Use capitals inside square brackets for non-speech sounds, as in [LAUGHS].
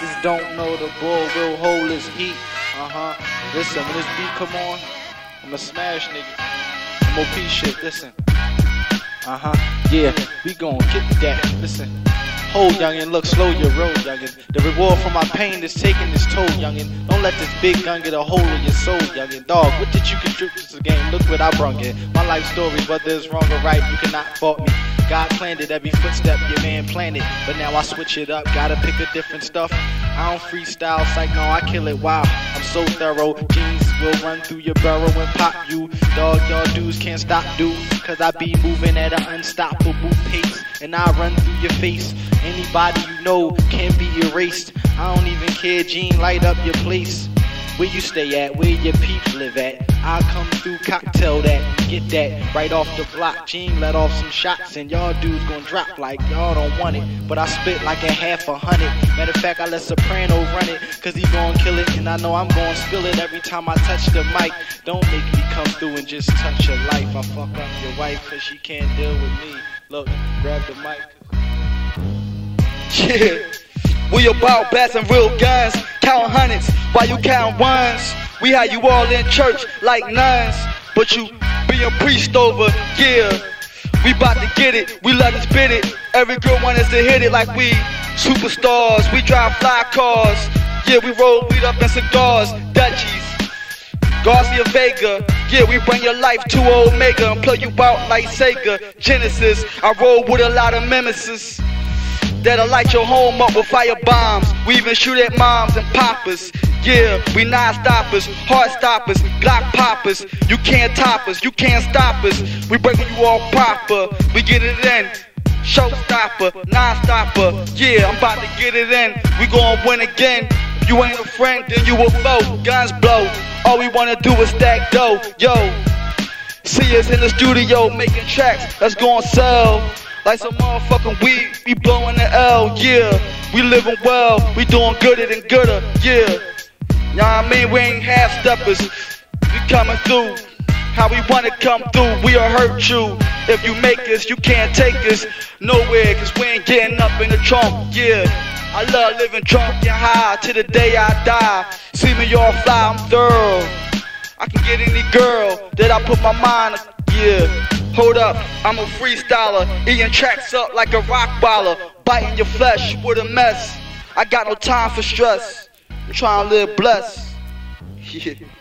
gangsters don't know the bull will hold his heat. Uh huh. Listen, when this beat come on, I'ma smash nigga. I'm MOP shit, listen. Uh huh. Yeah, we gon' get that. Listen. Hold, youngin', look, slow your road, youngin'. The reward for my pain is taking its toll, youngin'. Don't let this big gun get a hold of your soul, youngin'. Dog, what did you contribute to game? Look what I brung in. My life story, whether it's wrong or right, you cannot fault me. God planned it, every footstep your man planted. But now I switch it up, gotta pick a different stuff. I don't freestyle, psych, no, I kill it, wow. I'm so thorough, jeans will run through your burrow and pop you. Dog, y'all dudes can't stop, dude. Cause I be moving at an unstoppable pace. And I run through your face. Anybody you know can be erased. I don't even care, Gene, light up your place. Where you stay at, where your peeps live at. I come through, cocktail that, get that right off the block. Gene let off some shots, and y'all dudes gon' drop like y'all don't want it. But I spit like a half a hundred. Matter of fact, I let Soprano run it, cause he gon' kill it, and I know I'm gon' spill it every time I touch the mic. Don't make me come through and just touch your life. I fuck up your wife, cause she can't deal with me. Look, grab the mic. [LAUGHS] Yeah. We about bats and real guns, count hundreds while you count ones. We had you all in church like nuns, but you being priest over, yeah. We bout to get it, we let us spit it. Every girl want us to hit it like we superstars. We drive fly cars, yeah. We roll weed up in cigars, Dutchies. Garcia Vega, yeah, we bring your life to Omega and play you out like Sega. Genesis, I roll with a lot of mimesis. That'll light your home up with fire bombs. We even shoot at moms and poppers. Yeah, we non-stoppers, heart stoppers, Glock poppers. You can't top us, you can't stop us. We breaking you all proper. We get it in. Showstopper, non-stopper. Yeah, I'm about to get it in. We gon' win again. You ain't a friend, then you a foe. Guns blow. All we wanna do is stack dough. Yo, see us in the studio making tracks. Let's go and sell. Like some motherfucking weed, we blowing the L, yeah. We living well, we doing gooder than gooder, yeah. Y'all I mean? We ain't half steppers. We coming through. How we wanna come through, we'll hurt you. If you make us, you can't take us nowhere, cause we ain't getting up in the trunk, yeah. I love living drunk and high till the day I die. See me all fly, I'm thorough. I can get any girl that I put my mind, on, yeah. Hold up, I'm a freestyler, eating tracks up like a rock baller, biting your flesh with a mess. I got no time for stress. I'm trying to live blessed. Yeah. [LAUGHS]